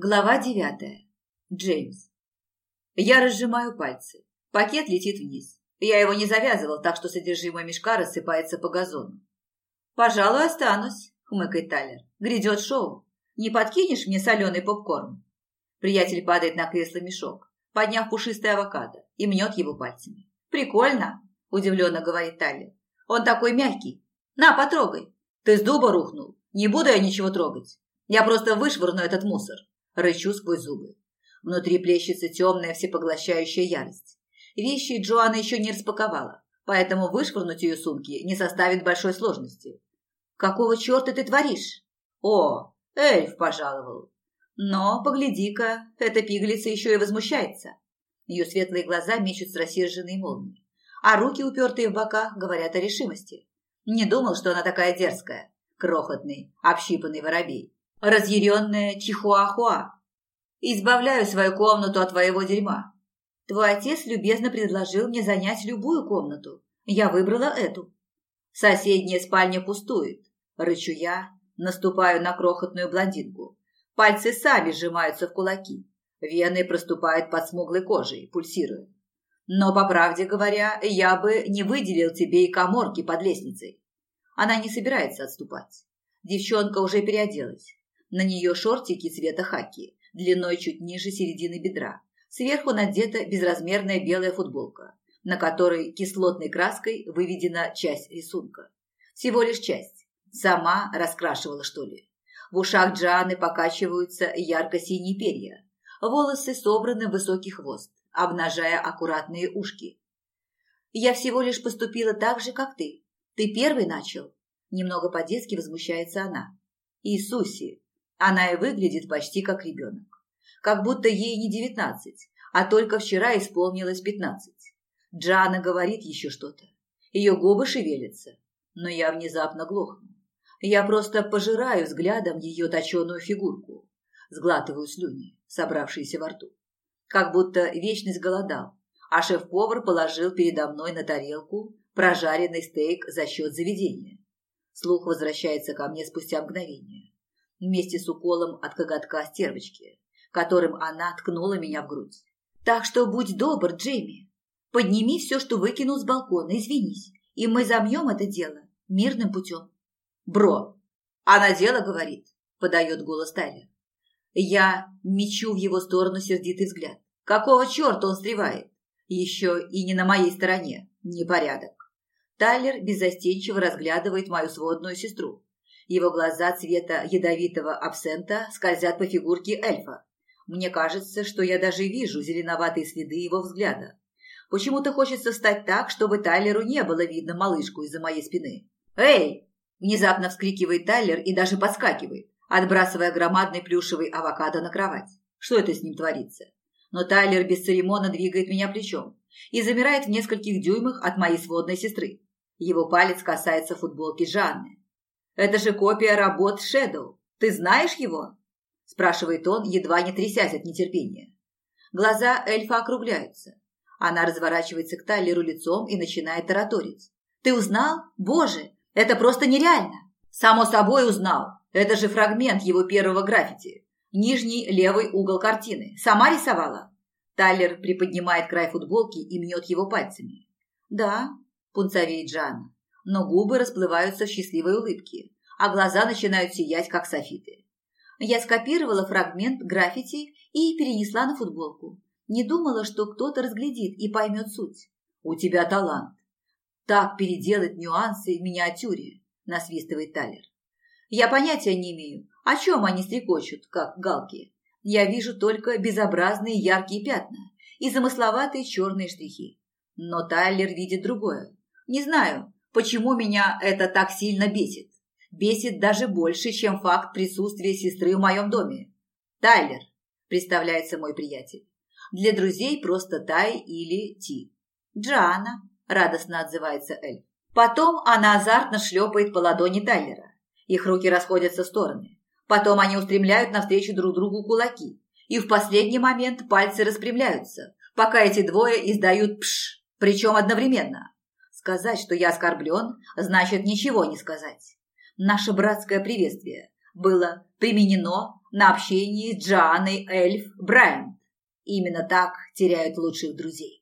Глава девятая. Джеймс. Я разжимаю пальцы. Пакет летит вниз. Я его не завязывал, так что содержимое мешка рассыпается по газону. «Пожалуй, останусь», — хмыкает Тайлер. «Грядет шоу. Не подкинешь мне соленый попкорн?» Приятель падает на кресло мешок, подняв пушистый авокадо, и мнет его пальцами. «Прикольно», — удивленно говорит Тайлер. «Он такой мягкий. На, потрогай. Ты с дуба рухнул. Не буду я ничего трогать. Я просто вышвырну этот мусор». Рычу сквозь зубы. Внутри плещется темная всепоглощающая ярость. Вещи Джоанна еще не распаковала, поэтому вышвырнуть ее сумки не составит большой сложности. «Какого черта ты творишь?» «О, эльф пожаловал!» «Но, погляди-ка, эта пиглица еще и возмущается!» Ее светлые глаза мечут с рассерженной молнией, а руки, упертые в бока, говорят о решимости. Не думал, что она такая дерзкая, крохотный, общипанный воробей разъяренная Чихуахуа. «Избавляю свою комнату от твоего дерьма. Твой отец любезно предложил мне занять любую комнату. Я выбрала эту. Соседняя спальня пустует. Рычу я, наступаю на крохотную блондинку. Пальцы сами сжимаются в кулаки. Вены проступают под смуглой кожей, пульсируя. Но, по правде говоря, я бы не выделил тебе и коморки под лестницей. Она не собирается отступать. Девчонка уже переоделась. На нее шортики цвета хаки, длиной чуть ниже середины бедра. Сверху надета безразмерная белая футболка, на которой кислотной краской выведена часть рисунка. Всего лишь часть. Сама раскрашивала, что ли. В ушах Джаны покачиваются ярко-синие перья. Волосы собраны в высокий хвост, обнажая аккуратные ушки. «Я всего лишь поступила так же, как ты. Ты первый начал?» Немного по-детски возмущается она. «Иисусе, она и выглядит почти как ребенок. Как будто ей не девятнадцать, а только вчера исполнилось пятнадцать. Джана говорит еще что-то. Ее губы шевелятся, но я внезапно глохну. Я просто пожираю взглядом ее точеную фигурку. Сглатываю слюни, собравшиеся во рту. Как будто вечность голодал, а шеф-повар положил передо мной на тарелку прожаренный стейк за счет заведения. Слух возвращается ко мне спустя мгновение вместе с уколом от коготка стервочки, которым она ткнула меня в грудь. «Так что будь добр, Джейми. Подними все, что выкинул с балкона, извинись, и мы замьем это дело мирным путем». «Бро, а она дело говорит», – подает голос Тайлер. Я мечу в его сторону сердитый взгляд. «Какого черта он стревает? Еще и не на моей стороне. Непорядок». Тайлер беззастенчиво разглядывает мою сводную сестру. Его глаза цвета ядовитого абсента скользят по фигурке эльфа. Мне кажется, что я даже вижу зеленоватые следы его взгляда. Почему-то хочется встать так, чтобы Тайлеру не было видно малышку из-за моей спины. «Эй!» – внезапно вскрикивает Тайлер и даже подскакивает, отбрасывая громадный плюшевый авокадо на кровать. Что это с ним творится? Но Тайлер без церемона двигает меня плечом и замирает в нескольких дюймах от моей сводной сестры. Его палец касается футболки Жанны. «Это же копия работ Шэдоу. Ты знаешь его?» – спрашивает он, едва не трясясь от нетерпения. Глаза эльфа округляются. Она разворачивается к Тайлеру лицом и начинает тараторить. «Ты узнал? Боже, это просто нереально!» «Само собой узнал. Это же фрагмент его первого граффити. Нижний левый угол картины. Сама рисовала?» Тайлер приподнимает край футболки и мнет его пальцами. «Да», – пунцовеет Жанна но губы расплываются в счастливой улыбке, а глаза начинают сиять, как софиты. Я скопировала фрагмент граффити и перенесла на футболку. Не думала, что кто-то разглядит и поймет суть. «У тебя талант. Так переделать нюансы в миниатюре», – насвистывает Талер. «Я понятия не имею, о чем они стрекочут, как галки. Я вижу только безобразные яркие пятна и замысловатые черные штрихи. Но Тайлер видит другое. Не знаю, почему меня это так сильно бесит. Бесит даже больше, чем факт присутствия сестры в моем доме. Тайлер, представляется мой приятель. Для друзей просто Тай или Ти. Джана, радостно отзывается Эль. Потом она азартно шлепает по ладони Тайлера. Их руки расходятся в стороны. Потом они устремляют навстречу друг другу кулаки. И в последний момент пальцы распрямляются, пока эти двое издают пш, причем одновременно. Сказать, что я оскорблен, значит ничего не сказать. Наше братское приветствие было применено на общении с Джоанной Эльф Брайант. Именно так теряют лучших друзей.